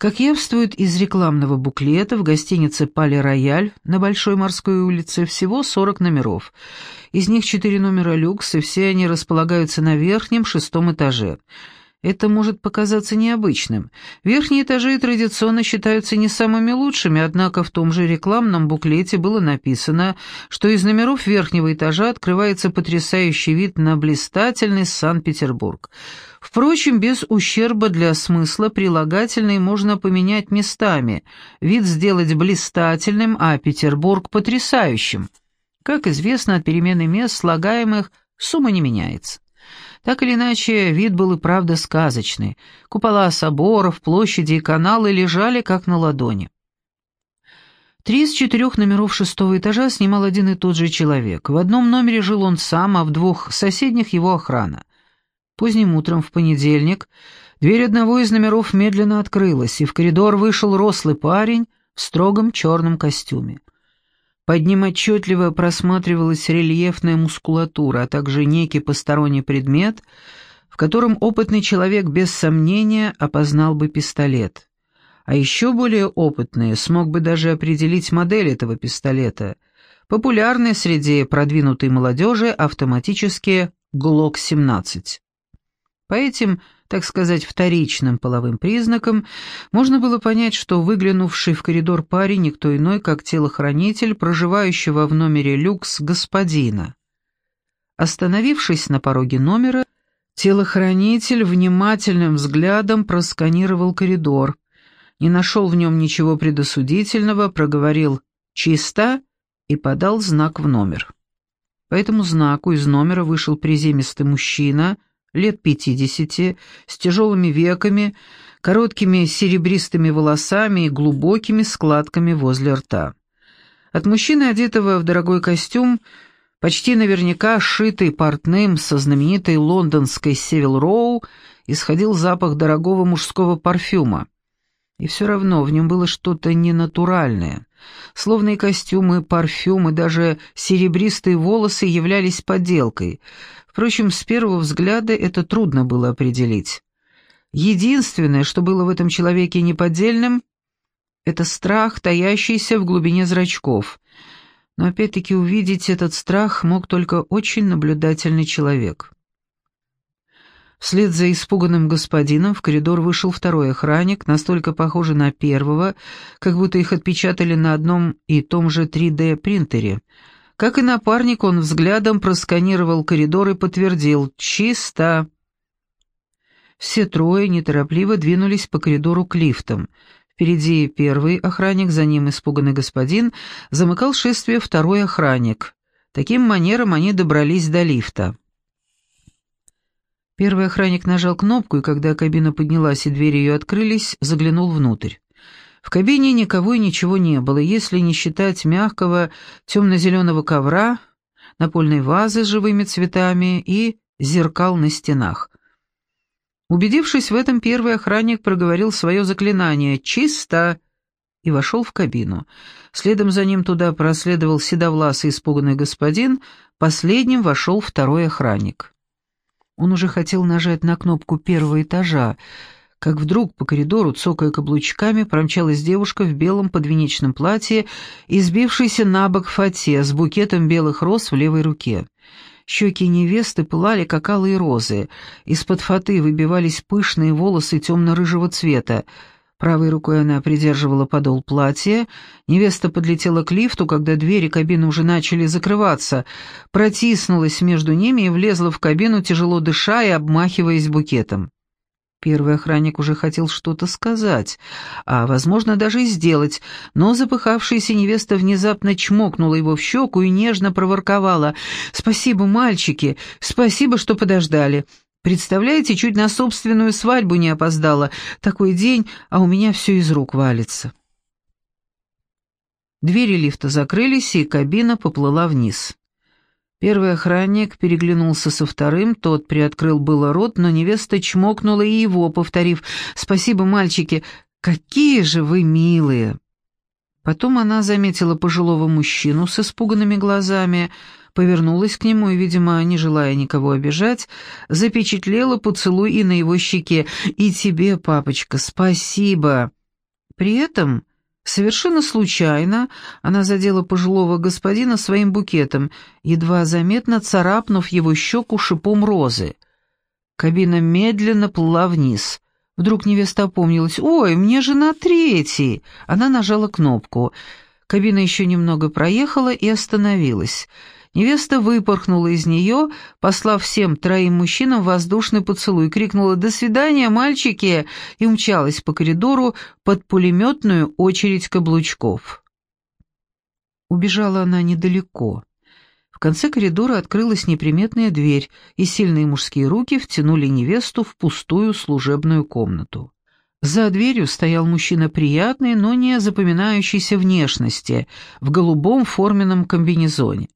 Как явствует из рекламного буклета, в гостинице «Пале Рояль» на Большой морской улице всего 40 номеров. Из них 4 номера люкс, и все они располагаются на верхнем шестом этаже. Это может показаться необычным. Верхние этажи традиционно считаются не самыми лучшими, однако в том же рекламном буклете было написано, что из номеров верхнего этажа открывается потрясающий вид на блистательный Санкт-Петербург. Впрочем, без ущерба для смысла прилагательные можно поменять местами, вид сделать блистательным, а Петербург потрясающим. Как известно, от перемены мест слагаемых сумма не меняется. Так или иначе, вид был и правда сказочный. Купола соборов, площади и каналы лежали как на ладони. Три из четырех номеров шестого этажа снимал один и тот же человек. В одном номере жил он сам, а в двух соседних его охрана. Поздним утром в понедельник дверь одного из номеров медленно открылась, и в коридор вышел рослый парень в строгом черном костюме. Под ним отчетливо просматривалась рельефная мускулатура, а также некий посторонний предмет, в котором опытный человек без сомнения опознал бы пистолет. А еще более опытный смог бы даже определить модель этого пистолета, популярный среди продвинутой молодежи автоматические ГЛОК-17. По этим так сказать, вторичным половым признаком, можно было понять, что выглянувший в коридор парень никто иной, как телохранитель, проживающего в номере люкс господина. Остановившись на пороге номера, телохранитель внимательным взглядом просканировал коридор, не нашел в нем ничего предосудительного, проговорил «чисто» и подал знак в номер. По этому знаку из номера вышел приземистый мужчина — лет пятидесяти, с тяжелыми веками, короткими серебристыми волосами и глубокими складками возле рта. От мужчины, одетого в дорогой костюм, почти наверняка сшитый портным со знаменитой лондонской Севил Роу, исходил запах дорогого мужского парфюма. И все равно в нем было что-то ненатуральное. Словно и костюмы, парфюм и даже серебристые волосы являлись подделкой — Впрочем, с первого взгляда это трудно было определить. Единственное, что было в этом человеке неподдельным, это страх, таящийся в глубине зрачков. Но опять-таки увидеть этот страх мог только очень наблюдательный человек. Вслед за испуганным господином в коридор вышел второй охранник, настолько похожий на первого, как будто их отпечатали на одном и том же 3D-принтере — как и напарник, он взглядом просканировал коридор и подтвердил «Чисто». Все трое неторопливо двинулись по коридору к лифтам. Впереди первый охранник, за ним испуганный господин, замыкал шествие второй охранник. Таким манером они добрались до лифта. Первый охранник нажал кнопку, и когда кабина поднялась и двери ее открылись, заглянул внутрь. В кабине никого и ничего не было, если не считать мягкого темно-зеленого ковра, напольной вазы с живыми цветами и зеркал на стенах. Убедившись в этом, первый охранник проговорил свое заклинание «Чисто!» и вошел в кабину. Следом за ним туда проследовал седовласый испуганный господин, последним вошел второй охранник. Он уже хотел нажать на кнопку первого этажа, как вдруг по коридору, цокая каблучками, промчалась девушка в белом подвенечном платье, избившейся на бок фате с букетом белых роз в левой руке. Щеки невесты пылали, как алые розы. Из-под фаты выбивались пышные волосы темно-рыжего цвета. Правой рукой она придерживала подол платья. Невеста подлетела к лифту, когда двери кабины уже начали закрываться, протиснулась между ними и влезла в кабину, тяжело дыша и обмахиваясь букетом. Первый охранник уже хотел что-то сказать, а, возможно, даже и сделать, но запыхавшаяся невеста внезапно чмокнула его в щеку и нежно проворковала «Спасибо, мальчики, спасибо, что подождали. Представляете, чуть на собственную свадьбу не опоздала. Такой день, а у меня все из рук валится». Двери лифта закрылись, и кабина поплыла вниз. Первый охранник переглянулся со вторым, тот приоткрыл было рот, но невеста чмокнула и его, повторив «Спасибо, мальчики, какие же вы милые!» Потом она заметила пожилого мужчину с испуганными глазами, повернулась к нему и, видимо, не желая никого обижать, запечатлела поцелуй и на его щеке. «И тебе, папочка, спасибо!» При этом совершенно случайно она задела пожилого господина своим букетом, едва заметно царапнув его щеку шипом розы. Кабина медленно плыла вниз. Вдруг невеста опомнилась. «Ой, мне же на третий!» Она нажала кнопку. Кабина еще немного проехала и остановилась. Невеста выпорхнула из нее, послав всем троим мужчинам воздушный поцелуй, крикнула «До свидания, мальчики!» и умчалась по коридору под пулеметную очередь каблучков. Убежала она недалеко. В конце коридора открылась неприметная дверь, и сильные мужские руки втянули невесту в пустую служебную комнату. За дверью стоял мужчина приятный, но не запоминающейся внешности, в голубом форменном комбинезоне.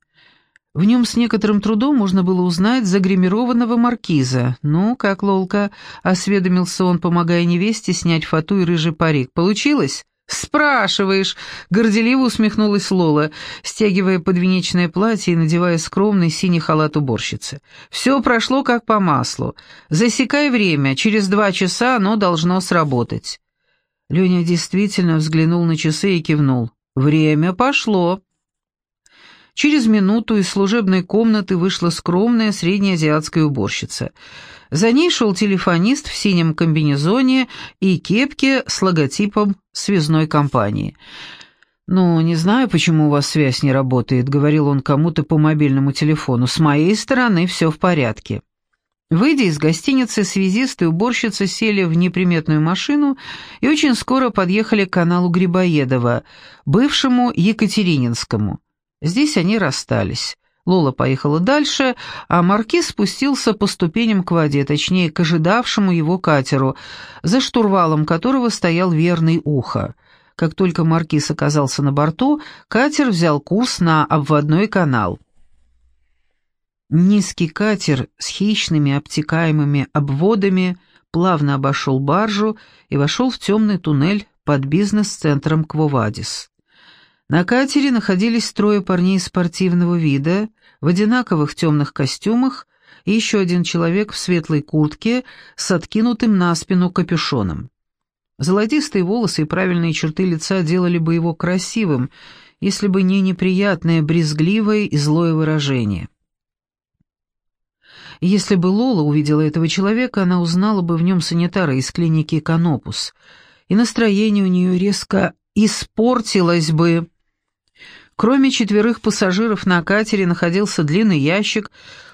В нем с некоторым трудом можно было узнать загримированного маркиза. «Ну, как, Лолка?» — осведомился он, помогая невесте снять фату и рыжий парик. «Получилось?» «Спрашиваешь!» — горделиво усмехнулась Лола, стягивая подвенечное платье и надевая скромный синий халат уборщицы. «Все прошло как по маслу. Засекай время, через два часа оно должно сработать». Леня действительно взглянул на часы и кивнул. «Время пошло». Через минуту из служебной комнаты вышла скромная среднеазиатская уборщица. За ней шел телефонист в синем комбинезоне и кепке с логотипом связной компании. «Ну, не знаю, почему у вас связь не работает», — говорил он кому-то по мобильному телефону. «С моей стороны все в порядке». Выйдя из гостиницы, связисты и уборщица сели в неприметную машину и очень скоро подъехали к каналу Грибоедова, бывшему Екатерининскому. Здесь они расстались. Лола поехала дальше, а Маркиз спустился по ступеням к воде, точнее, к ожидавшему его катеру, за штурвалом которого стоял верный ухо. Как только Маркиз оказался на борту, катер взял курс на обводной канал. Низкий катер с хищными обтекаемыми обводами плавно обошел баржу и вошел в темный туннель под бизнес-центром Квовадис. На катере находились трое парней спортивного вида, в одинаковых темных костюмах и еще один человек в светлой куртке с откинутым на спину капюшоном. Золотистые волосы и правильные черты лица делали бы его красивым, если бы не неприятное, брезгливое и злое выражение. Если бы Лола увидела этого человека, она узнала бы в нем санитара из клиники «Канопус», и настроение у нее резко испортилось бы. Кроме четверых пассажиров на катере находился длинный ящик,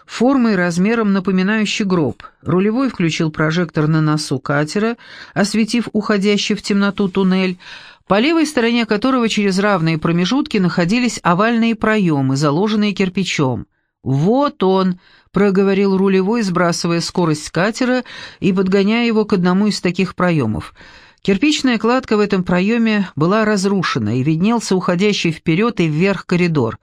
формой и размером напоминающий гроб. Рулевой включил прожектор на носу катера, осветив уходящий в темноту туннель, по левой стороне которого через равные промежутки находились овальные проемы, заложенные кирпичом. «Вот он!» — проговорил рулевой, сбрасывая скорость катера и подгоняя его к одному из таких проемов — Кирпичная кладка в этом проеме была разрушена, и виднелся уходящий вперед и вверх коридор.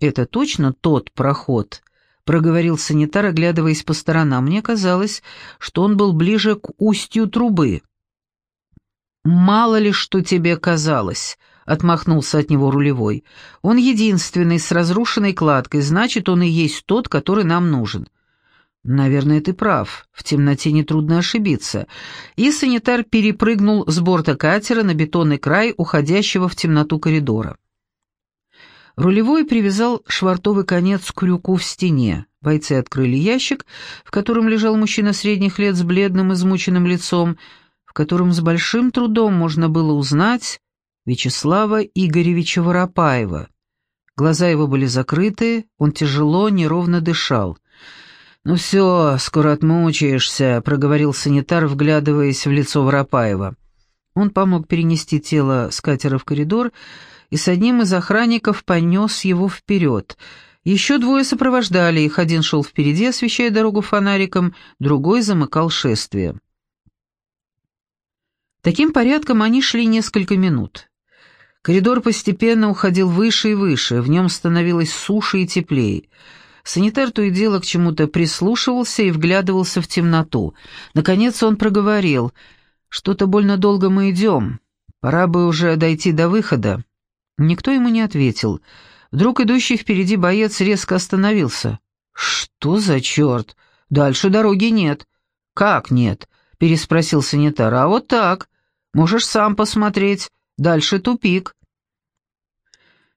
«Это точно тот проход?» — проговорил санитар, оглядываясь по сторонам. Мне казалось, что он был ближе к устью трубы. «Мало ли, что тебе казалось», — отмахнулся от него рулевой. «Он единственный с разрушенной кладкой, значит, он и есть тот, который нам нужен». «Наверное, ты прав. В темноте нетрудно ошибиться». И санитар перепрыгнул с борта катера на бетонный край уходящего в темноту коридора. Рулевой привязал швартовый конец к крюку в стене. Бойцы открыли ящик, в котором лежал мужчина средних лет с бледным измученным лицом, в котором с большим трудом можно было узнать Вячеслава Игоревича Воропаева. Глаза его были закрыты, он тяжело, неровно дышал. «Ну все, скоро отмучаешься», — проговорил санитар, вглядываясь в лицо Воропаева. Он помог перенести тело с катера в коридор и с одним из охранников понес его вперед. Еще двое сопровождали их, один шел впереди, освещая дорогу фонариком, другой замыкал шествие. Таким порядком они шли несколько минут. Коридор постепенно уходил выше и выше, в нем становилось суше и теплее. Санитар то и дело к чему-то прислушивался и вглядывался в темноту. Наконец он проговорил. «Что-то больно долго мы идем. Пора бы уже дойти до выхода». Никто ему не ответил. Вдруг идущий впереди боец резко остановился. «Что за черт? Дальше дороги нет». «Как нет?» — переспросил санитар. «А вот так. Можешь сам посмотреть. Дальше тупик».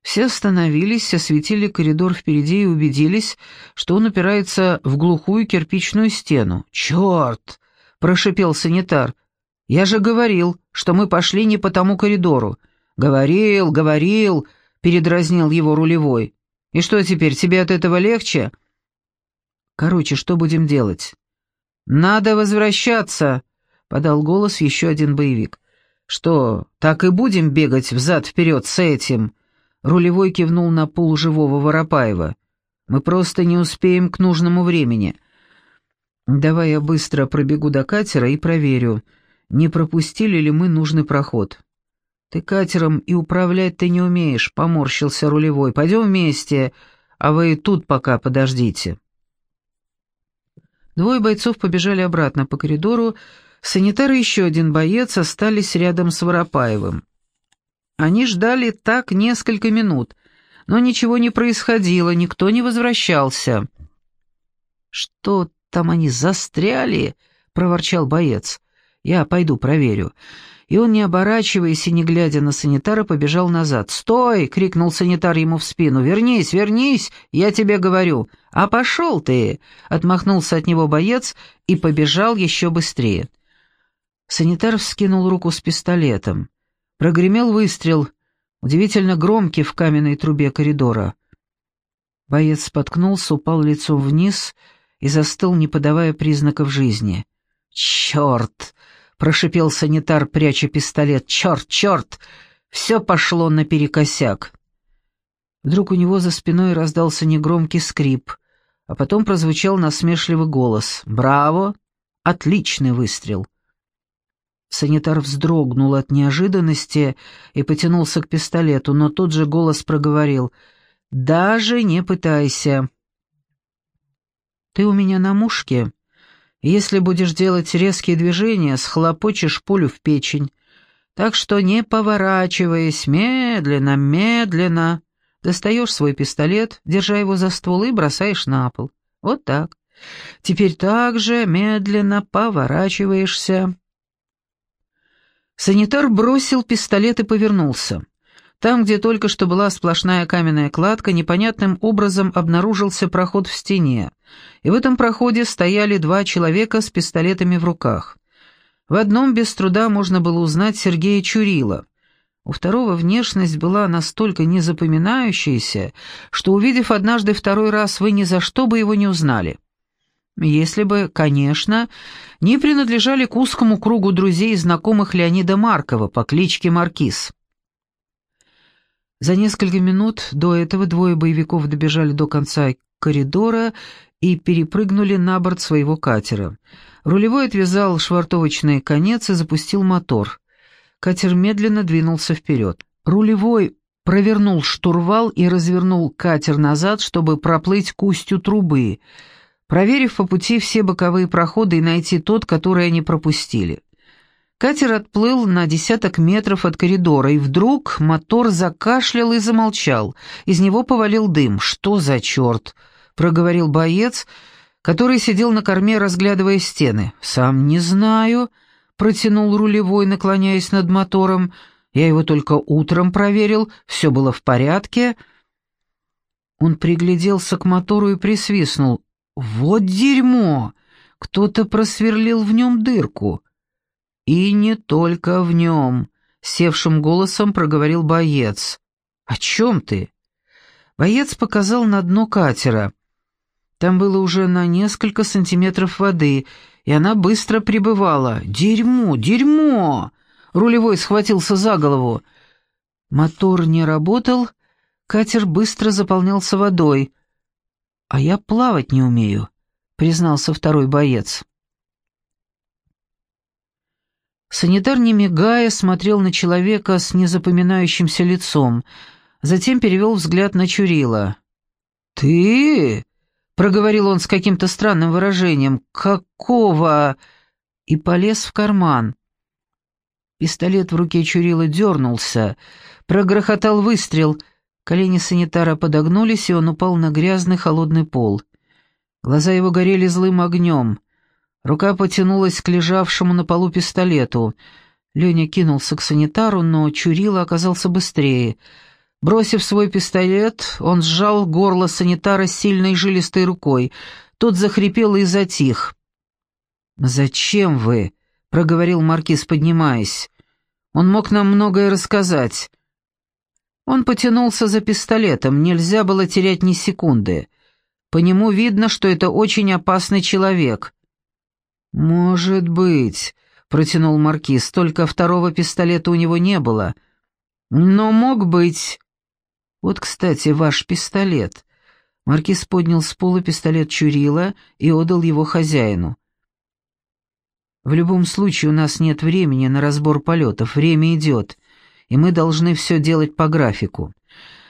Все остановились, осветили коридор впереди и убедились, что он упирается в глухую кирпичную стену. «Черт!» — прошипел санитар. «Я же говорил, что мы пошли не по тому коридору». «Говорил, говорил!» — передразнил его рулевой. «И что теперь, тебе от этого легче?» «Короче, что будем делать?» «Надо возвращаться!» — подал голос еще один боевик. «Что, так и будем бегать взад-вперед с этим?» Рулевой кивнул на пол живого Воропаева. «Мы просто не успеем к нужному времени. Давай я быстро пробегу до катера и проверю, не пропустили ли мы нужный проход». «Ты катером и управлять ты не умеешь», — поморщился рулевой. «Пойдем вместе, а вы тут пока подождите». Двое бойцов побежали обратно по коридору, санитар и еще один боец остались рядом с Воропаевым. Они ждали так несколько минут, но ничего не происходило, никто не возвращался. «Что там они застряли?» — проворчал боец. «Я пойду проверю». И он, не оборачиваясь и не глядя на санитара, побежал назад. «Стой!» — крикнул санитар ему в спину. «Вернись, вернись! Я тебе говорю!» «А пошел ты!» — отмахнулся от него боец и побежал еще быстрее. Санитар вскинул руку с пистолетом. Прогремел выстрел, удивительно громкий в каменной трубе коридора. Боец споткнулся, упал лицом вниз и застыл, не подавая признаков жизни. «Черт!» — прошипел санитар, пряча пистолет. «Черт, черт! Все пошло наперекосяк!» Вдруг у него за спиной раздался негромкий скрип, а потом прозвучал насмешливый голос. «Браво! Отличный выстрел!» Санитар вздрогнул от неожиданности и потянулся к пистолету, но тот же голос проговорил «Даже не пытайся». «Ты у меня на мушке. Если будешь делать резкие движения, схлопочешь пулю в печень. Так что не поворачиваясь, медленно, медленно, достаешь свой пистолет, держа его за ствол и бросаешь на пол. Вот так. Теперь также медленно поворачиваешься». Санитар бросил пистолет и повернулся. Там, где только что была сплошная каменная кладка, непонятным образом обнаружился проход в стене, и в этом проходе стояли два человека с пистолетами в руках. В одном без труда можно было узнать Сергея Чурила. У второго внешность была настолько незапоминающаяся, что, увидев однажды второй раз, вы ни за что бы его не узнали если бы, конечно, не принадлежали к узкому кругу друзей и знакомых Леонида Маркова по кличке Маркиз. За несколько минут до этого двое боевиков добежали до конца коридора и перепрыгнули на борт своего катера. Рулевой отвязал швартовочный конец и запустил мотор. Катер медленно двинулся вперед. Рулевой провернул штурвал и развернул катер назад, чтобы проплыть к устью трубы — проверив по пути все боковые проходы и найти тот, который они пропустили. Катер отплыл на десяток метров от коридора, и вдруг мотор закашлял и замолчал. Из него повалил дым. «Что за черт?» — проговорил боец, который сидел на корме, разглядывая стены. «Сам не знаю», — протянул рулевой, наклоняясь над мотором. «Я его только утром проверил, все было в порядке». Он пригляделся к мотору и присвистнул. «Вот дерьмо! Кто-то просверлил в нем дырку». «И не только в нем», — севшим голосом проговорил боец. «О чем ты?» Боец показал на дно катера. Там было уже на несколько сантиметров воды, и она быстро прибывала. «Дерьмо! Дерьмо!» Рулевой схватился за голову. Мотор не работал, катер быстро заполнялся водой. «А я плавать не умею», — признался второй боец. Санитар, не мигая, смотрел на человека с незапоминающимся лицом, затем перевел взгляд на Чурила. «Ты?» — проговорил он с каким-то странным выражением. «Какого?» И полез в карман. Пистолет в руке Чурила дернулся, прогрохотал выстрел — Колени санитара подогнулись, и он упал на грязный холодный пол. Глаза его горели злым огнем. Рука потянулась к лежавшему на полу пистолету. Леня кинулся к санитару, но Чурила оказался быстрее. Бросив свой пистолет, он сжал горло санитара сильной жилистой рукой. Тот захрипел и затих. «Зачем вы?» — проговорил маркиз, поднимаясь. «Он мог нам многое рассказать». Он потянулся за пистолетом, нельзя было терять ни секунды. По нему видно, что это очень опасный человек. «Может быть», — протянул маркиз, — «только второго пистолета у него не было». «Но мог быть...» «Вот, кстати, ваш пистолет». Маркиз поднял с пола пистолет Чурила и отдал его хозяину. «В любом случае у нас нет времени на разбор полетов, время идет и мы должны все делать по графику».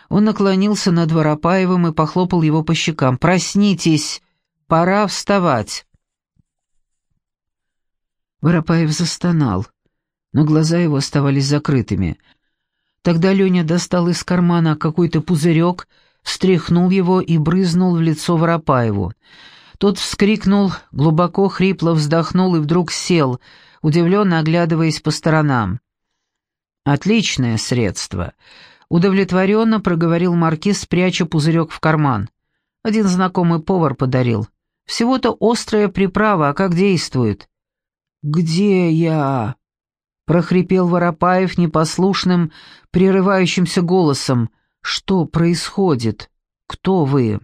Он наклонился над Воропаевым и похлопал его по щекам. «Проснитесь! Пора вставать!» Воропаев застонал, но глаза его оставались закрытыми. Тогда Леня достал из кармана какой-то пузырек, встряхнул его и брызнул в лицо Воропаеву. Тот вскрикнул, глубоко хрипло вздохнул и вдруг сел, удивленно оглядываясь по сторонам. «Отличное средство», — удовлетворенно проговорил маркиз, пряча пузырек в карман. «Один знакомый повар подарил. Всего-то острая приправа, а как действует?» «Где я?» — прохрипел Воропаев непослушным, прерывающимся голосом. «Что происходит? Кто вы?»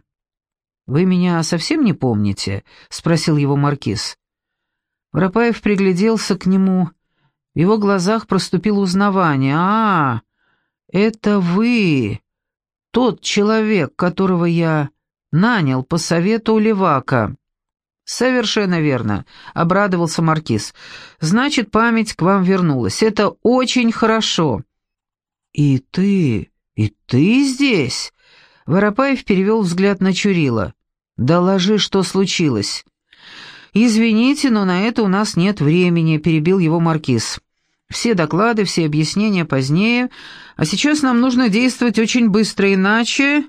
«Вы меня совсем не помните?» — спросил его маркиз. Воропаев пригляделся к нему в его глазах проступило узнавание. «А, это вы, тот человек, которого я нанял по совету Левака». «Совершенно верно», — обрадовался Маркиз. «Значит, память к вам вернулась. Это очень хорошо». «И ты, и ты здесь?» Воропаев перевел взгляд на Чурила. «Доложи, что случилось». «Извините, но на это у нас нет времени», — перебил его Маркиз. Все доклады, все объяснения позднее, а сейчас нам нужно действовать очень быстро, иначе...»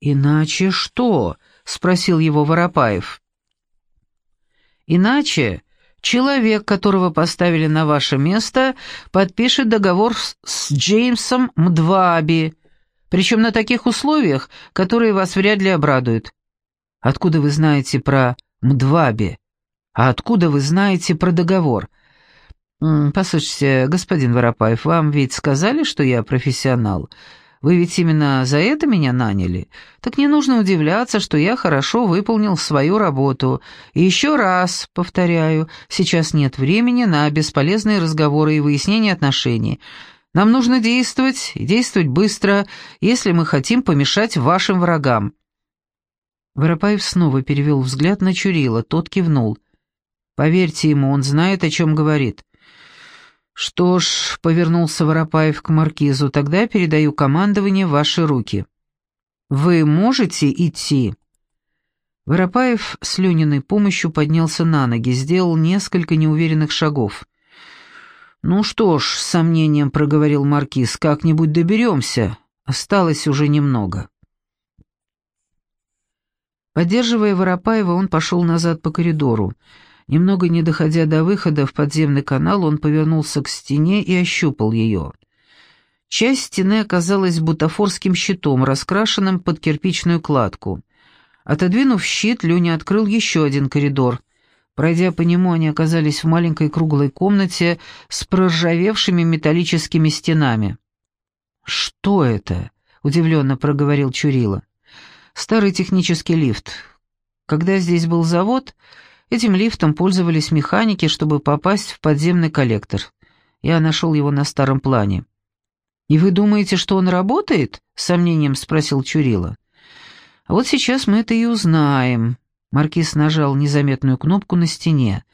«Иначе что?» — спросил его Воропаев. «Иначе человек, которого поставили на ваше место, подпишет договор с Джеймсом Мдваби, причем на таких условиях, которые вас вряд ли обрадуют. Откуда вы знаете про Мдваби? А откуда вы знаете про договор?» «Послушайте, господин Воропаев, вам ведь сказали, что я профессионал? Вы ведь именно за это меня наняли? Так не нужно удивляться, что я хорошо выполнил свою работу. И еще раз, повторяю, сейчас нет времени на бесполезные разговоры и выяснение отношений. Нам нужно действовать, и действовать быстро, если мы хотим помешать вашим врагам». Воропаев снова перевел взгляд на Чурила, тот кивнул. «Поверьте ему, он знает, о чем говорит». «Что ж», — повернулся Воропаев к маркизу, — «тогда передаю командование в ваши руки». «Вы можете идти?» Воропаев с Лениной помощью поднялся на ноги, сделал несколько неуверенных шагов. «Ну что ж», — с сомнением проговорил маркиз, — «как-нибудь доберемся. Осталось уже немного». Поддерживая Воропаева, он пошел назад по коридору. Немного не доходя до выхода в подземный канал, он повернулся к стене и ощупал ее. Часть стены оказалась бутафорским щитом, раскрашенным под кирпичную кладку. Отодвинув щит, Леня открыл еще один коридор. Пройдя по нему, они оказались в маленькой круглой комнате с проржавевшими металлическими стенами. «Что это?» — удивленно проговорил Чурила. «Старый технический лифт. Когда здесь был завод, Этим лифтом пользовались механики, чтобы попасть в подземный коллектор. Я нашел его на старом плане. «И вы думаете, что он работает?» — с сомнением спросил Чурила. «А вот сейчас мы это и узнаем». Маркиз нажал незаметную кнопку на стене.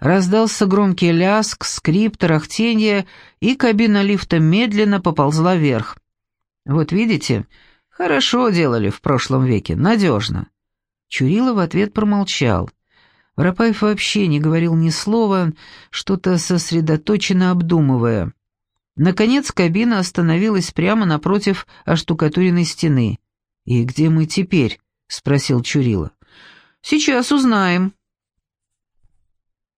Раздался громкий ляск, скрип, тарахтенье, и кабина лифта медленно поползла вверх. «Вот видите, хорошо делали в прошлом веке, надежно». Чурила в ответ промолчал. Воропаев вообще не говорил ни слова, что-то сосредоточенно обдумывая. Наконец кабина остановилась прямо напротив оштукатуренной стены. «И где мы теперь?» — спросил Чурила. «Сейчас узнаем».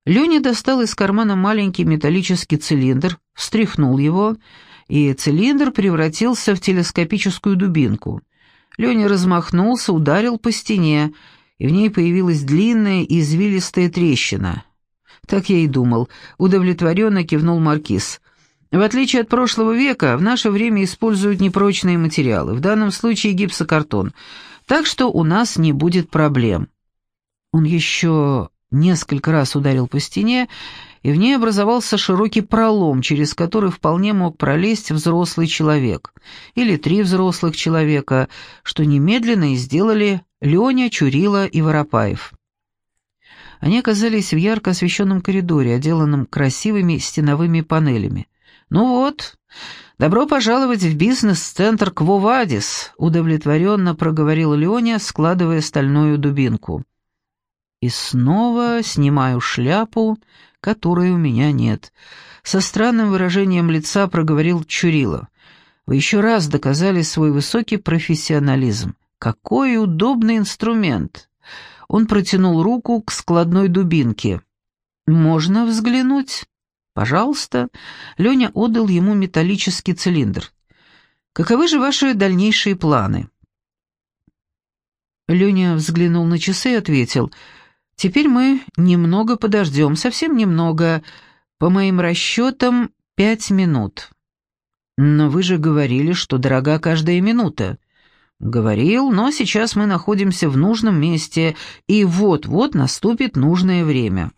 Леня достал из кармана маленький металлический цилиндр, встряхнул его, и цилиндр превратился в телескопическую дубинку. Леня размахнулся, ударил по стене, и в ней появилась длинная извилистая трещина. Так я и думал, удовлетворенно кивнул Маркиз. В отличие от прошлого века, в наше время используют непрочные материалы, в данном случае гипсокартон, так что у нас не будет проблем. Он еще несколько раз ударил по стене, и в ней образовался широкий пролом, через который вполне мог пролезть взрослый человек, или три взрослых человека, что немедленно и сделали Леня, Чурила и Воропаев. Они оказались в ярко освещенном коридоре, отделанном красивыми стеновыми панелями. «Ну вот, добро пожаловать в бизнес-центр Квовадис», — удовлетворенно проговорил Леня, складывая стальную дубинку. И снова снимаю шляпу, которой у меня нет. Со странным выражением лица проговорил Чурилов. Вы еще раз доказали свой высокий профессионализм. Какой удобный инструмент. Он протянул руку к складной дубинке. «Можно взглянуть?» «Пожалуйста». Леня отдал ему металлический цилиндр. «Каковы же ваши дальнейшие планы?» Леня взглянул на часы и ответил — Теперь мы немного подождем, совсем немного. По моим расчетам, пять минут. Но вы же говорили, что дорога каждая минута. Говорил, но сейчас мы находимся в нужном месте, и вот-вот наступит нужное время.